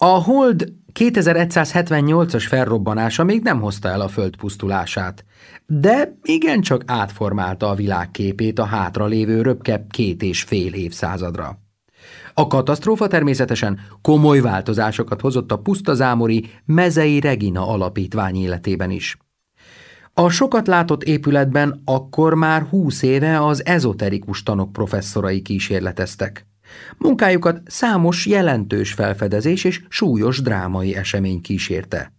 A hold 2178-as felrobbanása még nem hozta el a föld pusztulását, de igencsak átformálta a világ képét a hátralévő röpke két és fél évszázadra. A katasztrófa természetesen komoly változásokat hozott a pusztazámori Mezei Regina alapítvány életében is. A sokat látott épületben akkor már húsz éve az ezoterikus tanok professzorai kísérleteztek. Munkájukat számos jelentős felfedezés és súlyos drámai esemény kísérte.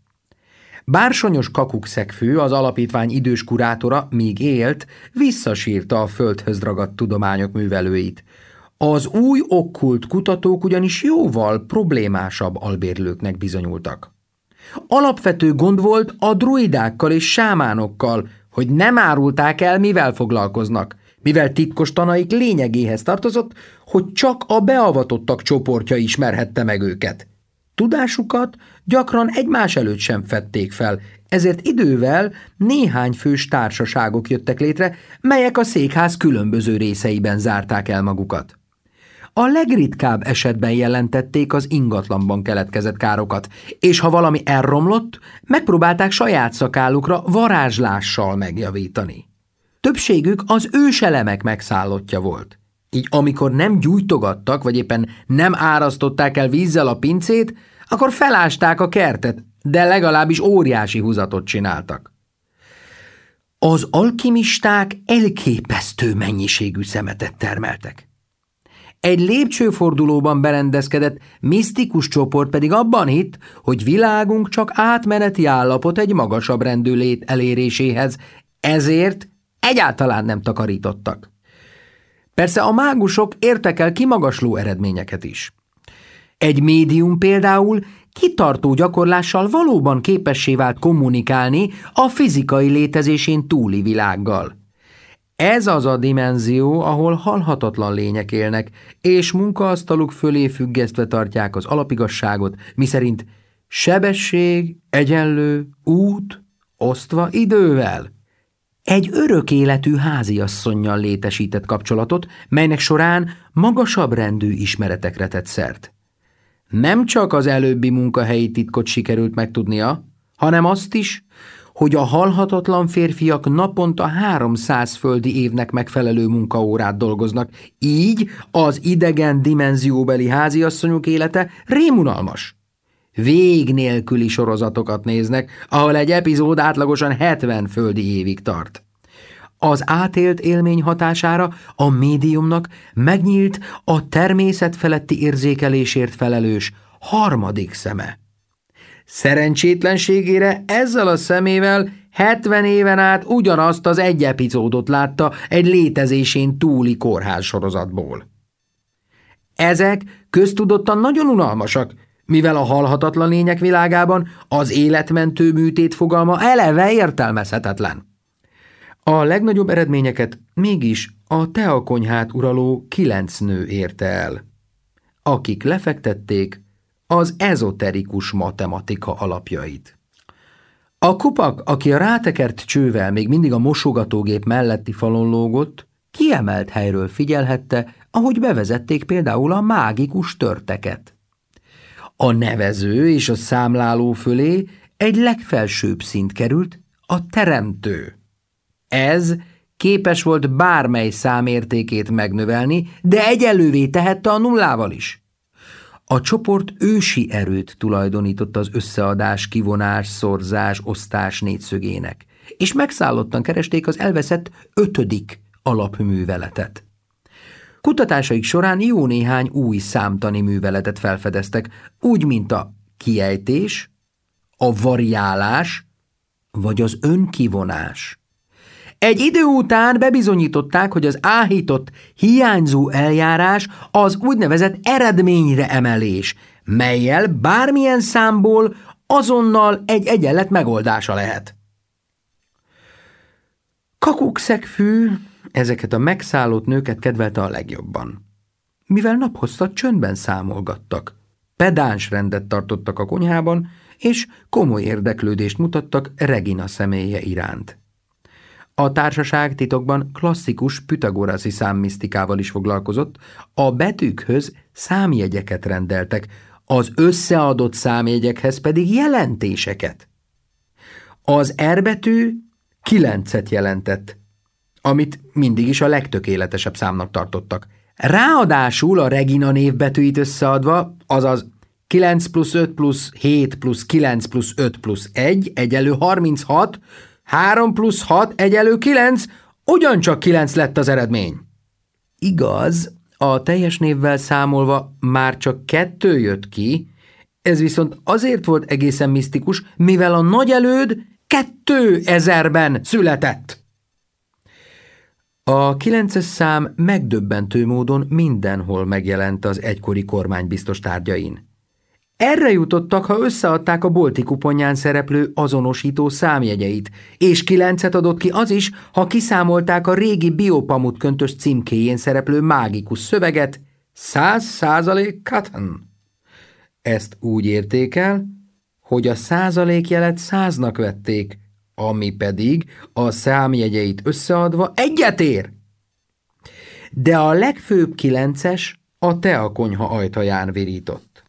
Bársonyos kakukszegfő, az alapítvány idős kurátora, míg élt, visszasírta a földhöz ragadt tudományok művelőit. Az új okkult kutatók ugyanis jóval problémásabb albérlőknek bizonyultak. Alapvető gond volt a druidákkal és sámánokkal, hogy nem árulták el, mivel foglalkoznak, mivel titkos tanaik lényegéhez tartozott, hogy csak a beavatottak csoportja ismerhette meg őket. Tudásukat gyakran egymás előtt sem fették fel, ezért idővel néhány fős társaságok jöttek létre, melyek a székház különböző részeiben zárták el magukat. A legritkább esetben jelentették az ingatlanban keletkezett károkat, és ha valami elromlott, megpróbálták saját szakálukra varázslással megjavítani. Többségük az őselemek megszállottja volt. Így amikor nem gyújtogattak, vagy éppen nem árasztották el vízzel a pincét, akkor felásták a kertet, de legalábbis óriási húzatot csináltak. Az alkimisták elképesztő mennyiségű szemetet termeltek. Egy lépcsőfordulóban berendezkedett misztikus csoport pedig abban hitt, hogy világunk csak átmeneti állapot egy magasabb rendű lét eléréséhez, ezért egyáltalán nem takarítottak. Persze a mágusok értek el kimagasló eredményeket is. Egy médium például kitartó gyakorlással valóban képessé vált kommunikálni a fizikai létezésén túli világgal. Ez az a dimenzió, ahol halhatatlan lények élnek, és munkaasztaluk fölé függesztve tartják az alapigasságot, miszerint sebesség, egyenlő, út, osztva idővel. Egy örök életű háziasszonynal létesített kapcsolatot, melynek során magasabb rendű ismeretekre tett szert. Nem csak az előbbi munkahelyi titkot sikerült megtudnia, hanem azt is, hogy a halhatatlan férfiak naponta 300 földi évnek megfelelő munkaórát dolgoznak, így az idegen dimenzióbeli háziasszonyok élete rémunalmas. Vég nélküli sorozatokat néznek, ahol egy epizód átlagosan 70 földi évig tart. Az átélt élmény hatására a médiumnak megnyílt a természet feletti érzékelésért felelős harmadik szeme. Szerencsétlenségére ezzel a szemével 70 éven át ugyanazt az egy epizódot látta egy létezésén túli kórház sorozatból. Ezek köztudottan nagyon unalmasak, mivel a halhatatlan lények világában az életmentő műtét fogalma eleve értelmezhetetlen. A legnagyobb eredményeket mégis a teakonyhát uraló kilenc nő érte el, akik lefektették az ezoterikus matematika alapjait. A kupak, aki a rátekert csővel még mindig a mosogatógép melletti falon lógott, kiemelt helyről figyelhette, ahogy bevezették például a mágikus törteket. A nevező és a számláló fölé egy legfelsőbb szint került, a teremtő. Ez képes volt bármely számértékét megnövelni, de egyelővé tehette a nullával is. A csoport ősi erőt tulajdonított az összeadás, kivonás, szorzás, osztás négyszögének, és megszállottan keresték az elveszett ötödik alapműveletet. Kutatásaik során jó néhány új számtani műveletet felfedeztek, úgy, mint a kiejtés, a variálás vagy az önkivonás. Egy idő után bebizonyították, hogy az áhított, hiányzó eljárás az úgynevezett eredményre emelés, melyel bármilyen számból azonnal egy egyenlet megoldása lehet. Kakukszegfű ezeket a megszállott nőket kedvelte a legjobban. Mivel naphosszat csöndben számolgattak, pedáns rendet tartottak a konyhában, és komoly érdeklődést mutattak Regina személye iránt. A társaság titokban klasszikus pitagoraszi számmisztikával is foglalkozott, a betűkhöz számjegyeket rendeltek, az összeadott számjegyekhez pedig jelentéseket. Az erbetű kilencet jelentett, amit mindig is a legtökéletesebb számnak tartottak. Ráadásul a Regina névbetűit összeadva, azaz 9 plusz 5 plusz 7 plusz 9 plusz 5 plusz 1 egyelő 36, 3 plusz 6 egyelő 9, ugyancsak 9 lett az eredmény. Igaz, a teljes névvel számolva már csak kettő jött ki, ez viszont azért volt egészen misztikus, mivel a nagy előd kettő ezerben született. A kilences szám megdöbbentő módon mindenhol megjelent az egykori kormánybiztos tárgyain. Erre jutottak, ha összeadták a bolti kuponján szereplő azonosító számjegyeit, és kilencet adott ki az is, ha kiszámolták a régi biopamut köntös címkéjén szereplő mágikus szöveget, száz százalék cotton. Ezt úgy érték el, hogy a százalékjelet száznak vették, ami pedig a számjegyeit összeadva egyet ér. De a legfőbb kilences a teakonyha ajtaján virított.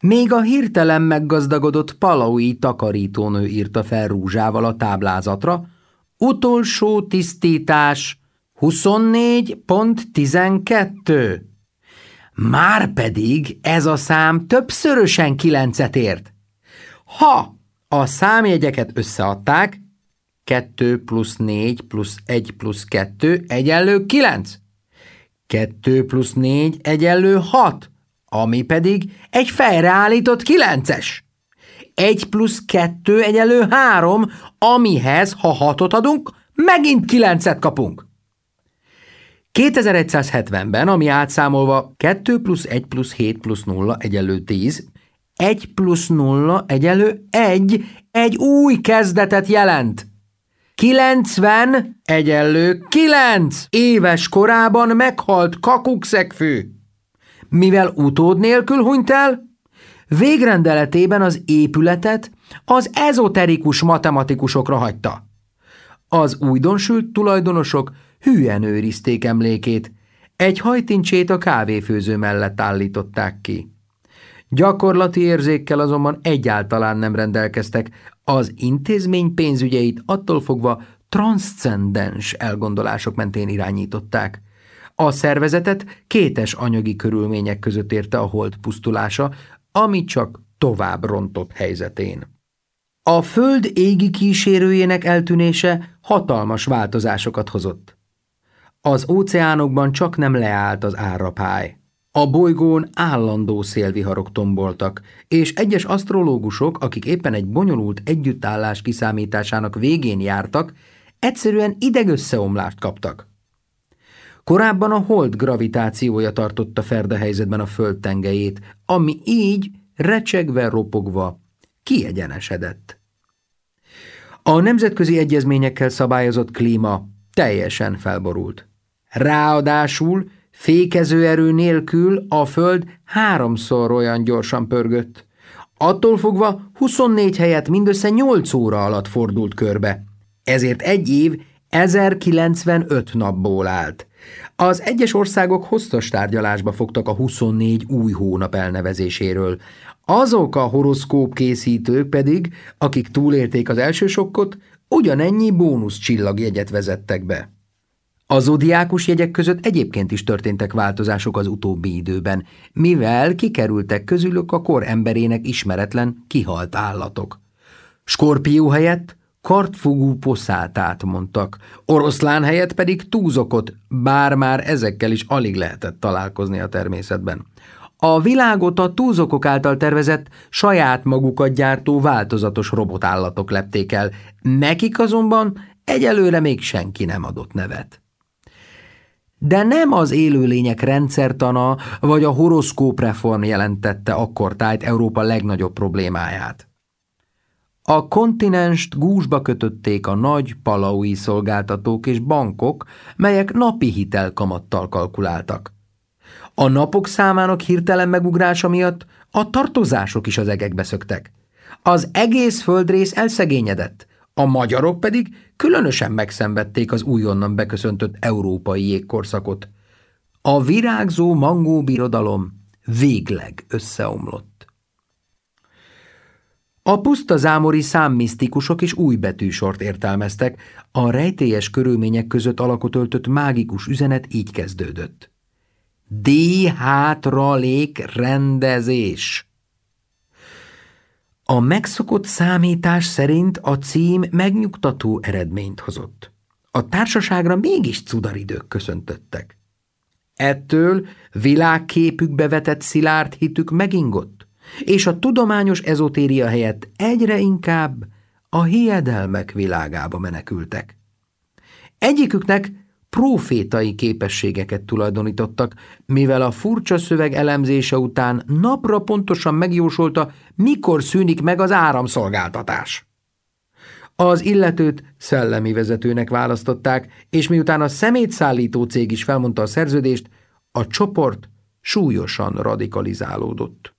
Még a hirtelen meggazdagodott palaui takarítónő írta fel rúzsával a táblázatra, utolsó tisztítás 24.12. Márpedig ez a szám többszörösen kilencet ért. Ha a számjegyeket összeadták, 2 plusz 4 plusz 1 plusz 2 egyenlő 9. 2 plusz 4 egyenlő 6, ami pedig egy fejreállított 9-es. 1 plusz 2 egyenlő 3, amihez, ha 6-ot adunk, megint 9-et kapunk. 2170-ben, ami átszámolva 2 plusz 1 plusz 7 plusz 0 egyenlő 10, 1 plusz 0 egyenlő 1, egy új kezdetet jelent. 90 egyenlő 9 éves korában meghalt kakukszegfő. Mivel utód nélkül hunyt el, végrendeletében az épületet az ezoterikus matematikusokra hagyta. Az újdonsült tulajdonosok hülyen őrizték emlékét, egy hajtincsét a kávéfőző mellett állították ki. Gyakorlati érzékkel azonban egyáltalán nem rendelkeztek, az intézmény pénzügyeit attól fogva transzcendens elgondolások mentén irányították. A szervezetet kétes anyagi körülmények között érte a hold pusztulása, ami csak tovább rontott helyzetén. A föld égi kísérőjének eltűnése hatalmas változásokat hozott. Az óceánokban csak nem leállt az árapály. A bolygón állandó szélviharok tomboltak, és egyes asztrológusok, akik éppen egy bonyolult együttállás kiszámításának végén jártak, egyszerűen idegösszeomlást kaptak. Korábban a hold gravitációja tartotta Ferda helyzetben a föld tengelyét, ami így, recsegve, ropogva, kiegyenesedett. A nemzetközi egyezményekkel szabályozott klíma teljesen felborult. Ráadásul Fékezőerő nélkül a föld háromszor olyan gyorsan pörgött. Attól fogva 24 helyet mindössze 8 óra alatt fordult körbe. Ezért egy év 1095 napból állt. Az egyes országok hosszas tárgyalásba fogtak a 24 új hónap elnevezéséről. Azok a horoszkóp készítők pedig, akik túlélték az első sokkot, ugyanennyi bónusz csillagjegyet vezettek be. A zodiákus jegyek között egyébként is történtek változások az utóbbi időben, mivel kikerültek közülük a kor emberének ismeretlen, kihalt állatok. Skorpió helyett kartfogú poszátát mondtak, oroszlán helyett pedig túzokot, bár már ezekkel is alig lehetett találkozni a természetben. A világot a túzokok által tervezett, saját magukat gyártó változatos robotállatok lepték el, nekik azonban egyelőre még senki nem adott nevet. De nem az élőlények rendszertana vagy a horoszkóp reform jelentette akkor tájt Európa legnagyobb problémáját. A kontinenst gúzsba kötötték a nagy palaui szolgáltatók és bankok, melyek napi hitelkamattal kalkuláltak. A napok számának hirtelen megugrása miatt a tartozások is az egekbe szöktek. Az egész földrész elszegényedett, a magyarok pedig különösen megszenvedték az újonnan beköszöntött európai jégkorszakot. A virágzó mangó birodalom végleg összeomlott. A puszta zámori számmisztikusok is új betűsort értelmeztek, a rejtélyes körülmények között alakot öltött mágikus üzenet így kezdődött. D hátralék rendezés. A megszokott számítás szerint a cím megnyugtató eredményt hozott. A társaságra mégis cudaridők köszöntöttek. Ettől világképükbe vetett szilárd hitük megingott, és a tudományos ezotéria helyett egyre inkább a hiedelmek világába menekültek. Egyiküknek profétai képességeket tulajdonítottak, mivel a furcsa szöveg elemzése után napra pontosan megjósolta, mikor szűnik meg az áramszolgáltatás. Az illetőt szellemi vezetőnek választották, és miután a szemétszállító cég is felmondta a szerződést, a csoport súlyosan radikalizálódott.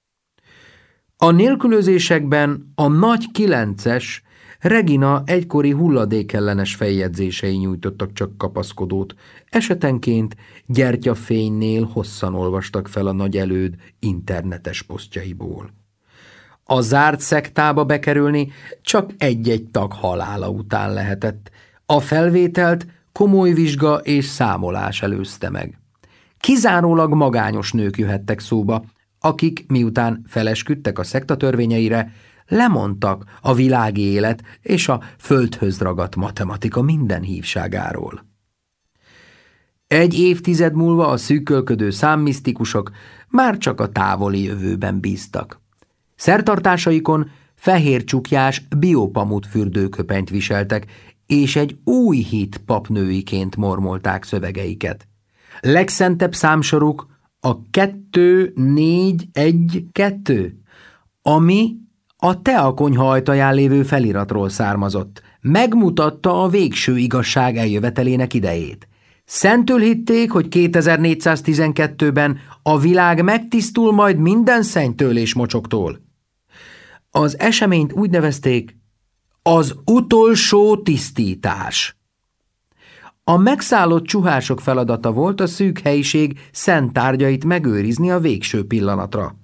A nélkülözésekben a nagy kilences Regina egykori hulladékellenes feljegyzései nyújtottak csak kapaszkodót, esetenként gyertyafénynél hosszan olvastak fel a nagy előd internetes posztjaiból. A zárt szektába bekerülni csak egy-egy tag halála után lehetett. A felvételt komoly vizsga és számolás előzte meg. Kizárólag magányos nők jöhettek szóba, akik miután felesküdtek a szekta törvényeire, lemondtak a világi élet és a földhöz ragadt matematika minden hívságáról. Egy évtized múlva a szűkölködő számmisztikusok már csak a távoli jövőben bíztak. Szertartásaikon fehér csukjás biopamut fürdőköpenyt viseltek, és egy új hit papnőiként mormolták szövegeiket. Legszentebb számsoruk a 2 4 1 2, ami a teakonyha ajtaján lévő feliratról származott. Megmutatta a végső igazság eljövetelének idejét. Szentül hitték, hogy 2412-ben a világ megtisztul majd minden szennytől és mocsoktól. Az eseményt úgy nevezték az utolsó tisztítás. A megszállott csuhások feladata volt a szűk helyiség szent tárgyait megőrizni a végső pillanatra.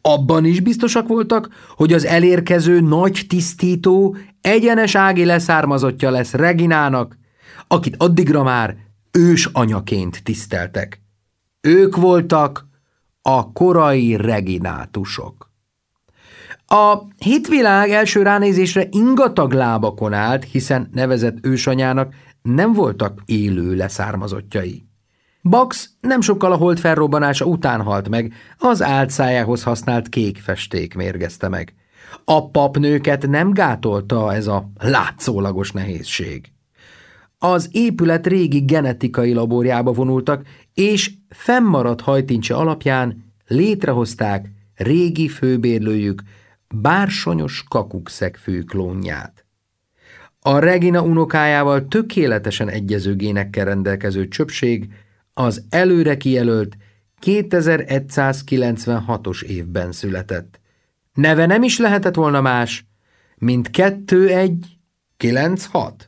Abban is biztosak voltak, hogy az elérkező nagy tisztító egyenes ági leszármazottja lesz Reginának, akit addigra már ős anyaként tiszteltek. Ők voltak a korai reginátusok. A hitvilág első ránézésre ingatag lábakon állt, hiszen nevezett ősanyának nem voltak élő leszármazottjai. Bax nem sokkal a hold felrobbanása után halt meg, az álcájához használt kék festék mérgezte meg. A papnőket nem gátolta ez a látszólagos nehézség. Az épület régi genetikai laborjába vonultak, és fennmaradt hajtincse alapján létrehozták régi főbérlőjük bársonyos kakukszegfő klónját. A Regina unokájával tökéletesen egyező génekkel rendelkező csöpség az előre kijelölt 2196-os évben született. Neve nem is lehetett volna más, mint 2196.